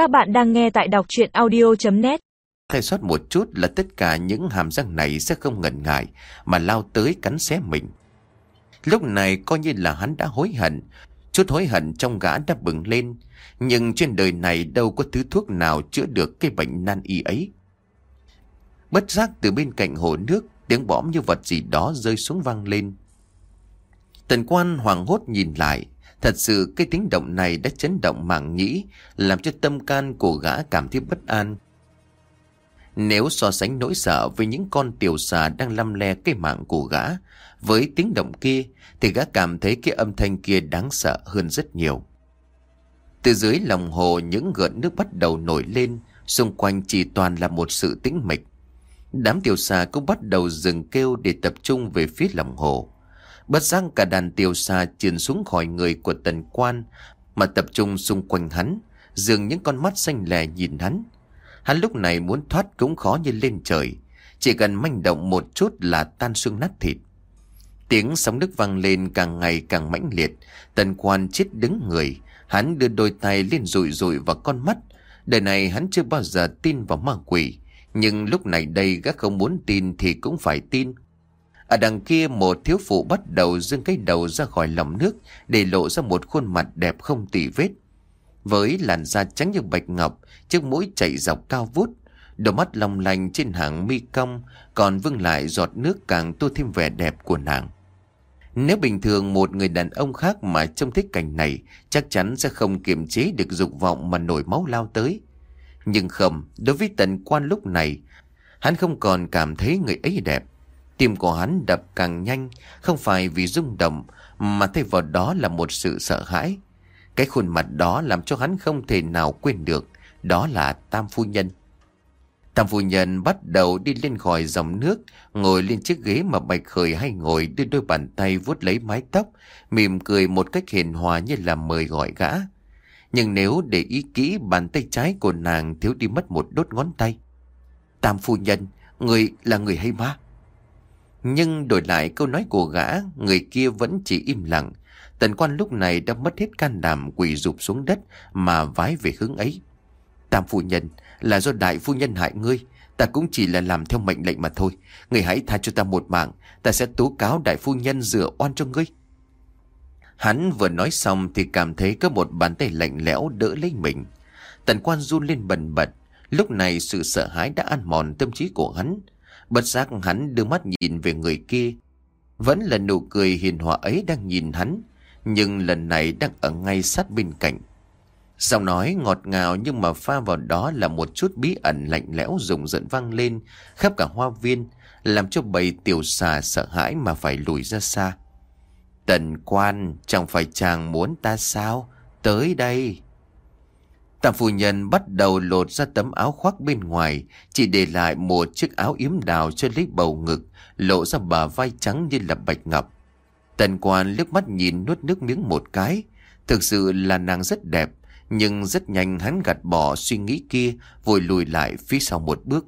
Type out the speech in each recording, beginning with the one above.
Các bạn đang nghe tại đọc chuyện audio.net Thay sót một chút là tất cả những hàm răng này sẽ không ngần ngại mà lao tới cắn xé mình. Lúc này coi như là hắn đã hối hận, chút hối hận trong gã đã bừng lên. Nhưng trên đời này đâu có thứ thuốc nào chữa được cái bệnh nan y ấy. Bất giác từ bên cạnh hồ nước, tiếng bõm như vật gì đó rơi xuống vang lên. Tần quan hoàng hốt nhìn lại, thật sự cái tiếng động này đã chấn động màng nhĩ, làm cho tâm can của gã cảm thấy bất an. Nếu so sánh nỗi sợ với những con tiểu xà đang lăm le cái mạng của gã, với tiếng động kia, thì gã cảm thấy cái âm thanh kia đáng sợ hơn rất nhiều. Từ dưới lòng hồ những gợn nước bắt đầu nổi lên, xung quanh chỉ toàn là một sự tĩnh mịch. Đám tiểu xà cũng bắt đầu dừng kêu để tập trung về phía lòng hồ. Bất giác cả đàn tiểu xa trườn xuống khỏi người của tần quan mà tập trung xung quanh hắn, dường những con mắt xanh lè nhìn hắn. Hắn lúc này muốn thoát cũng khó như lên trời, chỉ cần manh động một chút là tan xương nát thịt. Tiếng sóng nước vang lên càng ngày càng mãnh liệt, tần quan chết đứng người, hắn đưa đôi tay lên rụi rụi vào con mắt. Đời này hắn chưa bao giờ tin vào ma quỷ, nhưng lúc này đây gác không muốn tin thì cũng phải tin. Ở đằng kia một thiếu phụ bắt đầu dương cái đầu ra khỏi lòng nước để lộ ra một khuôn mặt đẹp không tỉ vết. Với làn da trắng như bạch ngọc, chiếc mũi chạy dọc cao vút, đôi mắt long lanh trên hàng mi cong, còn vương lại giọt nước càng tô thêm vẻ đẹp của nàng. Nếu bình thường một người đàn ông khác mà trông thích cảnh này, chắc chắn sẽ không kiềm chế được dục vọng mà nổi máu lao tới. Nhưng không, đối với tần quan lúc này, hắn không còn cảm thấy người ấy đẹp. Tim của hắn đập càng nhanh, không phải vì rung động, mà thay vào đó là một sự sợ hãi. Cái khuôn mặt đó làm cho hắn không thể nào quên được, đó là Tam Phu Nhân. Tam Phu Nhân bắt đầu đi lên khỏi dòng nước, ngồi lên chiếc ghế mà Bạch Khởi hay ngồi đưa đôi bàn tay vuốt lấy mái tóc, mỉm cười một cách hiền hòa như là mời gọi gã. Nhưng nếu để ý kỹ bàn tay trái của nàng thiếu đi mất một đốt ngón tay. Tam Phu Nhân, người là người hay ma? Nhưng đổi lại câu nói của gã, người kia vẫn chỉ im lặng. Tần quan lúc này đã mất hết can đảm quỳ rụp xuống đất mà vái về hướng ấy. Tam phu nhân là do đại phu nhân hại ngươi. Ta cũng chỉ là làm theo mệnh lệnh mà thôi. Ngươi hãy tha cho ta một mạng. Ta sẽ tố cáo đại phu nhân rửa oan cho ngươi. Hắn vừa nói xong thì cảm thấy có một bàn tay lạnh lẽo đỡ lấy mình. Tần quan run lên bần bật. Lúc này sự sợ hãi đã ăn mòn tâm trí của hắn. Bất giác hắn đưa mắt nhìn về người kia. Vẫn là nụ cười hiền hòa ấy đang nhìn hắn. Nhưng lần này đang ở ngay sát bên cạnh. Giọng nói ngọt ngào nhưng mà pha vào đó là một chút bí ẩn lạnh lẽo rùng rợn vang lên khắp cả hoa viên, làm cho bầy tiểu xà sợ hãi mà phải lùi ra xa. Tần quan, chẳng phải chàng muốn ta sao? Tới đây. Tam phu nhân bắt đầu lột ra tấm áo khoác bên ngoài, chỉ để lại một chiếc áo yếm đào cho lấy bầu ngực, lộ ra bờ vai trắng như là bạch ngọc. Tần quan liếc mắt nhìn nuốt nước miếng một cái, thực sự là nàng rất đẹp, nhưng rất nhanh hắn gạt bỏ suy nghĩ kia, vội lùi lại phía sau một bước.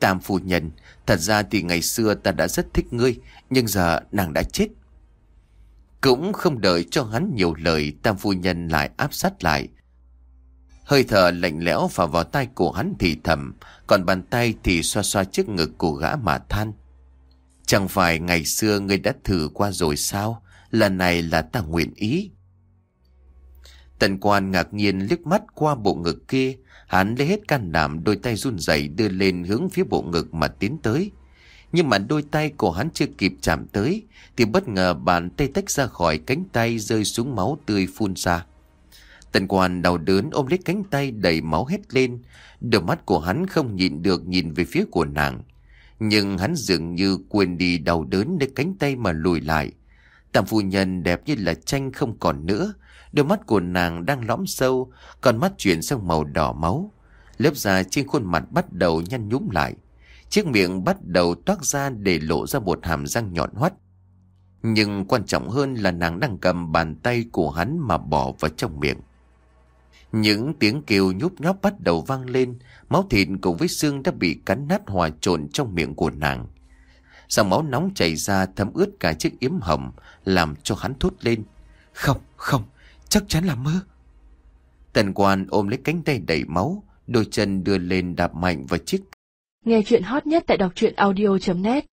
Tam phu nhân, thật ra thì ngày xưa ta đã rất thích ngươi, nhưng giờ nàng đã chết. Cũng không đợi cho hắn nhiều lời, tam phu nhân lại áp sát lại, Hơi thở lạnh lẽo vào vào tay của hắn thì thầm, còn bàn tay thì xoa xoa trước ngực của gã mà than. Chẳng phải ngày xưa ngươi đã thử qua rồi sao? Lần này là ta nguyện ý. Tần quan ngạc nhiên liếc mắt qua bộ ngực kia, hắn lấy hết can đảm đôi tay run rẩy đưa lên hướng phía bộ ngực mà tiến tới. Nhưng mà đôi tay của hắn chưa kịp chạm tới, thì bất ngờ bàn tay tách ra khỏi cánh tay rơi xuống máu tươi phun ra. Tần quan đau đớn ôm lấy cánh tay đầy máu hết lên. Đôi mắt của hắn không nhìn được nhìn về phía của nàng. Nhưng hắn dường như quên đi đau đớn để cánh tay mà lùi lại. Tam phu nhân đẹp như là tranh không còn nữa. Đôi mắt của nàng đang lõm sâu, còn mắt chuyển sang màu đỏ máu. Lớp da trên khuôn mặt bắt đầu nhăn nhúm lại. Chiếc miệng bắt đầu toát ra để lộ ra một hàm răng nhọn hoắt. Nhưng quan trọng hơn là nàng đang cầm bàn tay của hắn mà bỏ vào trong miệng. Những tiếng kêu nhúp nhóp bắt đầu vang lên, máu thịt cùng với xương đã bị cắn nát hòa trộn trong miệng của nàng. Dòng máu nóng chảy ra thấm ướt cả chiếc yếm hầm làm cho hắn thốt lên. Không, không, chắc chắn là mơ. Tần quan ôm lấy cánh tay đầy máu, đôi chân đưa lên đạp mạnh vào chiếc. Nghe chuyện hot nhất tại đọc truyện audio.net